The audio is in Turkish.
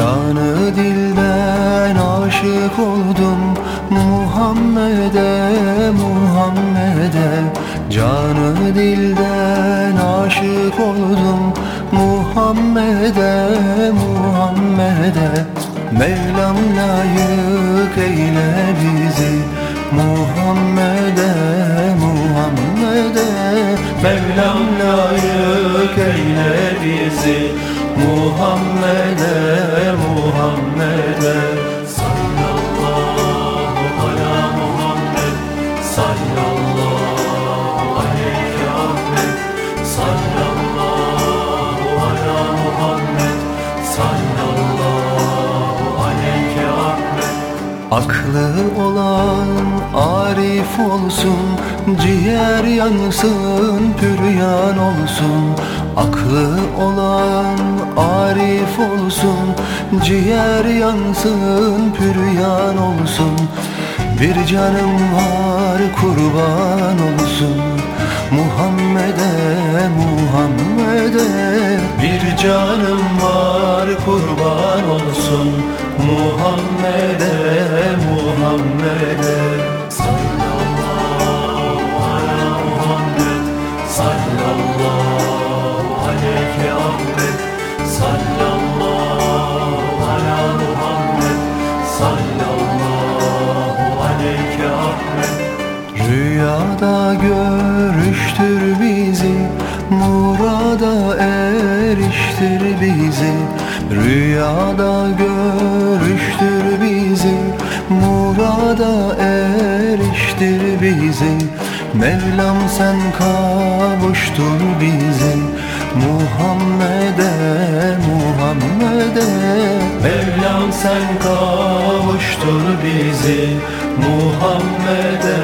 Canı dilden aşık oldum Muhammed'e, Muhammed'e. Canı dilden aşık oldum Muhammed'e, Muhammed'e. Mevlam layık eyle bizi Muhammed'e, Muhammed'e. Mevlam layık eyle bizi Muhammed'e, Muhammed'e Aklı olan arif olsun Ciğer yansın püryan olsun. Aklı olan arif olsun Ciğer yansın püryan olsun. Bir canım var kurban olsun canım var kurban olsun Muhammed'e Muhammed'e Sallallahu ala Muhammed Sallallahu aleyhi Ahmet Sallallahu ala Muhammed Sallallahu aleyhi Ahmet Rüyada görüştür bizi Rüyada görüştür bizi Murada eriştir bizi. Mevlam sen kavuştur bizi Muhammed'e, Muhammed'e. Mevlam sen kavuştur bizi Muhammed'e,